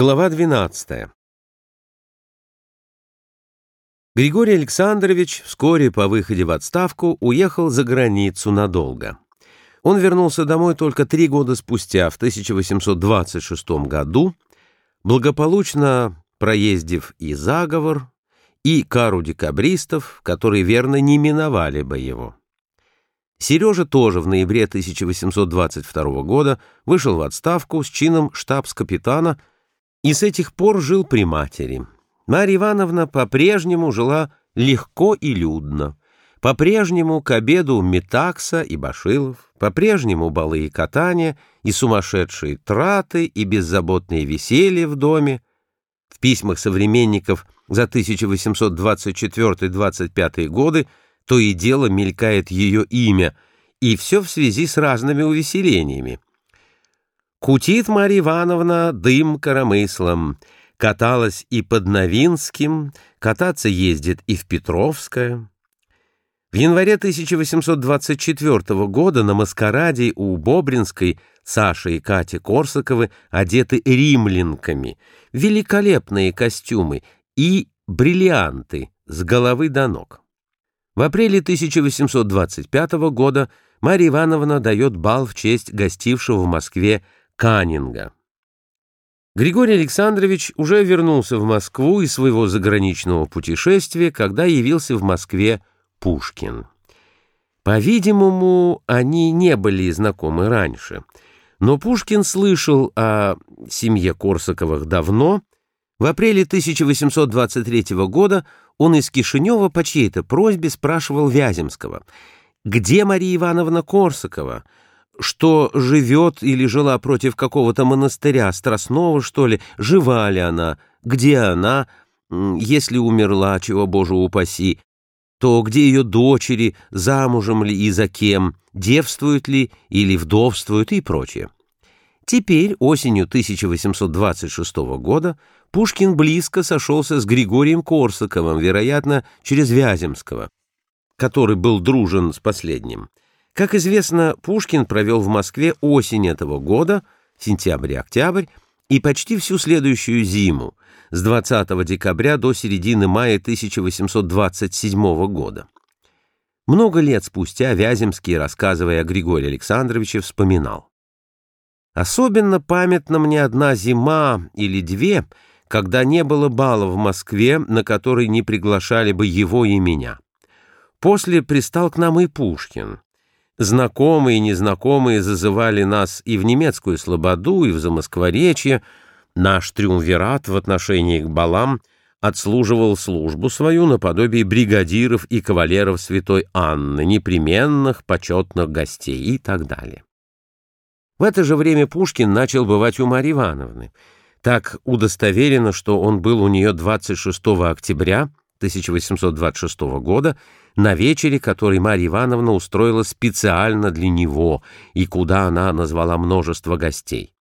Глава 12. Григорий Александрович вскоре по выходе в отставку уехал за границу надолго. Он вернулся домой только три года спустя, в 1826 году, благополучно проездив и заговор, и кару декабристов, которые верно не миновали бы его. Сережа тоже в ноябре 1822 года вышел в отставку с чином штабс-капитана и с этих пор жил при матери. Марья Ивановна по-прежнему жила легко и людно. По-прежнему к обеду Метакса и Башилов, по-прежнему балы и катания, и сумасшедшие траты, и беззаботные веселье в доме. В письмах современников за 1824-25 годы то и дело мелькает ее имя, и все в связи с разными увеселениями. Кутит Марья Ивановна дым коромыслом, каталась и под Новинским, кататься ездит и в Петровское. В январе 1824 года на маскараде у Бобринской Саша и Катя Корсаковы одеты римлянками, великолепные костюмы и бриллианты с головы до ног. В апреле 1825 года Марья Ивановна дает бал в честь гостившего в Москве Каннинга. Григорий Александрович уже вернулся в Москву из своего заграничного путешествия, когда явился в Москве Пушкин. По-видимому, они не были знакомы раньше, но Пушкин слышал о семье Корсаковых давно. В апреле 1823 года он из Кишинева по чьей-то просьбе спрашивал Вяземского, «Где Мария Ивановна Корсакова?» Что живет или жила против какого-то монастыря, Страстного, что ли, жива ли она, где она, если умерла, чего, Боже упаси, то где ее дочери, замужем ли и за кем, девствуют ли или вдовствуют и прочее. Теперь, осенью 1826 года, Пушкин близко сошелся с Григорием Корсаковым, вероятно, через Вяземского, который был дружен с последним. Как известно, Пушкин провел в Москве осень этого года, сентябрь-октябрь, и почти всю следующую зиму, с 20 декабря до середины мая 1827 года. Много лет спустя Вяземский, рассказывая о Григории Александровиче, вспоминал. «Особенно памятна мне одна зима или две, когда не было бала в Москве, на который не приглашали бы его и меня. После пристал к нам и Пушкин». Знакомые и незнакомые зазывали нас и в немецкую слободу, и в Замоскворечье. Наш триумвират в отношении к балам отслуживал службу свою наподобие бригадиров и кавалеров святой Анны, непременных почетных гостей и так далее. В это же время Пушкин начал бывать у Марьи Ивановны. Так удостоверено, что он был у нее 26 октября 1826 года на вечере, который Марья Ивановна устроила специально для него и куда она назвала множество гостей.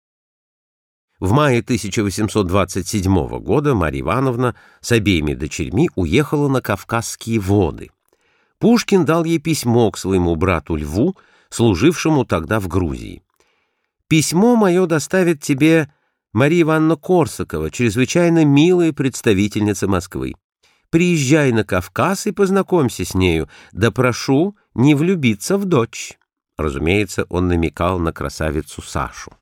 В мае 1827 года Марья Ивановна с обеими дочерьми уехала на Кавказские воды. Пушкин дал ей письмо к своему брату Льву, служившему тогда в Грузии. «Письмо мое доставит тебе Мария Ивановна Корсакова, чрезвычайно милая представительница Москвы. Приезжай на Кавказ и познакомься с нею, да прошу не влюбиться в дочь». Разумеется, он намекал на красавицу Сашу.